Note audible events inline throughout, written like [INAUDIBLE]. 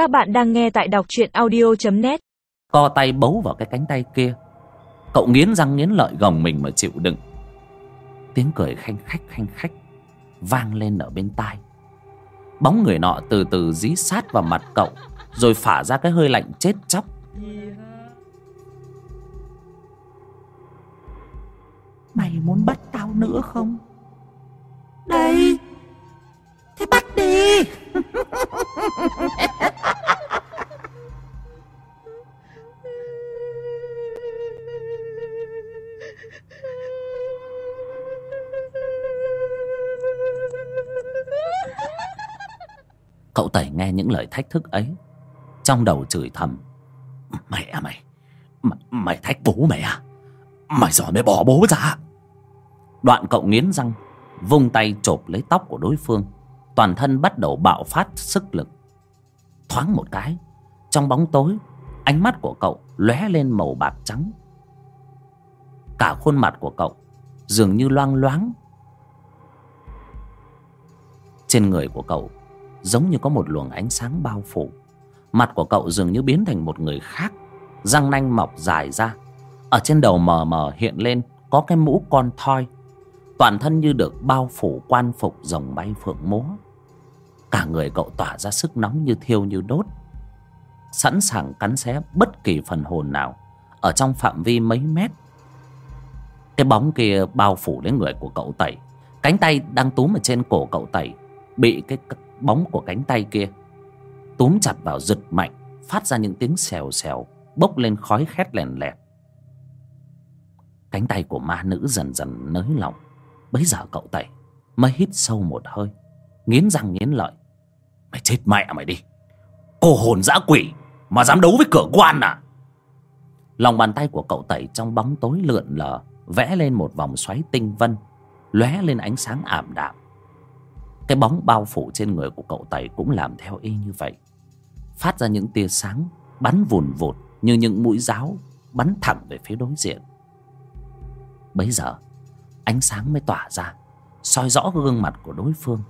Các bạn đang nghe tại đọc truyện audio.net Co tay bấu vào cái cánh tay kia. Cậu nghiến răng nghiến lợi gồng mình mà chịu đựng. Tiếng cười khanh khách khanh khách Vang lên ở bên tai. Bóng người nọ từ từ dí sát vào mặt cậu Rồi phả ra cái hơi lạnh chết chóc. Mày muốn bắt tao nữa không? Đây Thế bắt đi [LAUGHS] Cậu tẩy nghe những lời thách thức ấy. Trong đầu chửi thầm Mẹ à mày Mày, mày thách bố mày à? Mày giỏi mày bỏ bố ra Đoạn cậu nghiến răng Vung tay chộp lấy tóc của đối phương. Toàn thân bắt đầu bạo phát sức lực. Thoáng một cái Trong bóng tối Ánh mắt của cậu lóe lên màu bạc trắng. Cả khuôn mặt của cậu Dường như loang loáng. Trên người của cậu Giống như có một luồng ánh sáng bao phủ. Mặt của cậu dường như biến thành một người khác, Răng nanh mọc dài ra. Ở trên đầu mờ mờ hiện lên Có cái mũ con thoi, Toàn thân như được bao phủ quan phục rồng bay phượng múa. Cả người cậu tỏa ra sức nóng như thiêu như đốt, Sẵn sàng cắn xé bất kỳ phần hồn nào Ở trong phạm vi mấy mét. Cái bóng kia bao phủ lấy người của cậu tẩy, Cánh tay đang túm ở trên cổ cậu tẩy, Bị cái bóng của cánh tay kia. Túm chặt vào giật mạnh, phát ra những tiếng xèo xèo, bốc lên khói khét lèn lẹt. Cánh tay của ma nữ dần dần nới lỏng. Bấy giờ cậu tẩy mới hít sâu một hơi, nghiến răng nghiến lợi. Mày chết mẹ mày đi. Cô hồn dã quỷ mà dám đấu với cửa quan à? Lòng bàn tay của cậu tẩy trong bóng tối lượn lờ, vẽ lên một vòng xoáy tinh vân, lóe lên ánh sáng ảm đạm cái bóng bao phủ trên người của cậu tẩy cũng làm theo y như vậy. Phát ra những tia sáng bắn vùn vụt như những mũi giáo bắn thẳng về phía đối diện. Bấy giờ, ánh sáng mới tỏa ra, soi rõ gương mặt của đối phương.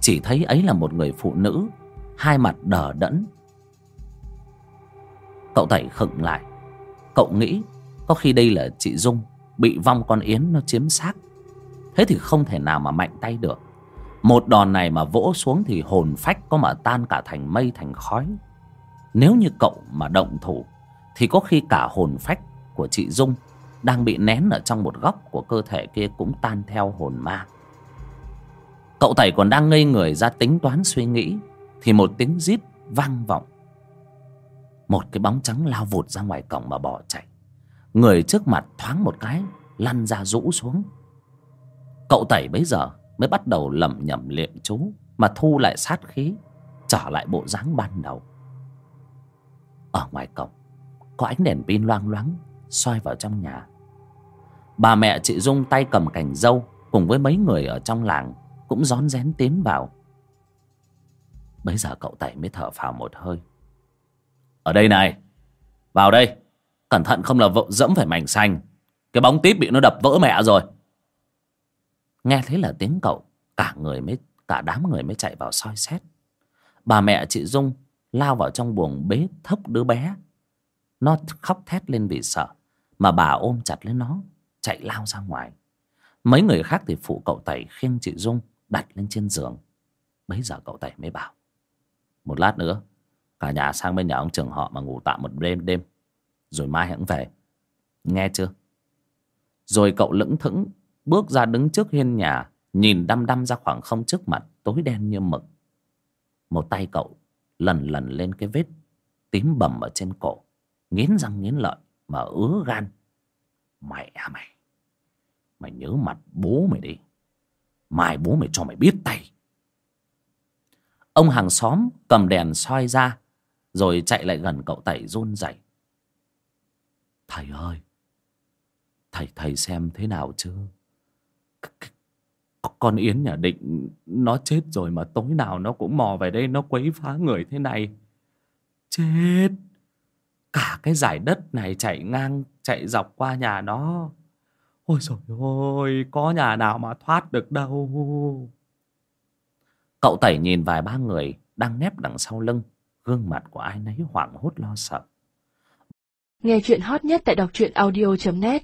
Chỉ thấy ấy là một người phụ nữ, hai mặt đờ đẫn. Cậu tẩy khựng lại. Cậu nghĩ có khi đây là chị dung bị vong con yến nó chiếm xác. Thế thì không thể nào mà mạnh tay được một đòn này mà vỗ xuống thì hồn phách có mà tan cả thành mây, thành khói. Nếu như cậu mà động thủ, thì có khi cả hồn phách của chị dung đang bị nén ở trong một góc của cơ thể kia cũng tan theo hồn ma. Cậu tẩy còn đang ngây người ra tính toán suy nghĩ, thì một tiếng rít vang vọng. Một cái bóng trắng lao vụt ra ngoài cổng mà bỏ chạy. Người trước mặt thoáng một cái, lăn ra rũ xuống. Cậu tẩy bấy giờ mới bắt đầu lẩm nhẩm liệm chú, mà thu lại sát khí, trở lại bộ dáng ban đầu. Ở ngoài cổng, có ánh đèn pin loang loáng soi vào trong nhà. Bà mẹ chị dung tay cầm cành dâu cùng với mấy người ở trong làng cũng rón rén tiến vào. Bấy giờ cậu tẩy mới thở phào một hơi. Ở đây này, vào đây. Cẩn thận không là vợ dẫm phải mảnh xanh. Cái bóng tít bị nó đập vỡ mẹ rồi nghe thấy là tiếng cậu, cả người mới, cả đám người mới chạy vào soi xét. Bà mẹ chị dung lao vào trong buồng bế thốc đứa bé. Nó khóc thét lên vì sợ, mà bà ôm chặt lấy nó, chạy lao ra ngoài. Mấy người khác thì phụ cậu tẩy khiêng chị dung đặt lên trên giường. Bấy giờ cậu tẩy mới bảo, một lát nữa, cả nhà sang bên nhà ông trường họ mà ngủ tạm một đêm đêm, rồi mai hãng về. Nghe chưa? Rồi cậu lững thững bước ra đứng trước hiên nhà, nhìn đăm đăm ra khoảng không trước mặt, tối đen như mực. Một tay cậu lần lần lên cái vết tím bầm ở trên cổ, nghiến răng nghiến lợi mà ứa gan. Mày à mày mày nhớ mặt bố mày đi, mai bố mày cho mày biết tay. Ông hàng xóm cầm đèn soi ra, rồi chạy lại gần cậu tẩy run rẩy. Thầy ơi, thầy thầy xem thế nào chưa? Con Yến nhà định nó chết rồi mà tối nào nó cũng mò về đây nó quấy phá người thế này. Chết! Cả cái giải đất này chạy ngang, chạy dọc qua nhà nó. Ôi trời ơi, có nhà nào mà thoát được đâu. Cậu Tẩy nhìn vài ba người đang nép đằng sau lưng, gương mặt của ai nấy hoảng hốt lo sợ Nghe chuyện hot nhất tại đọc truyện audio.net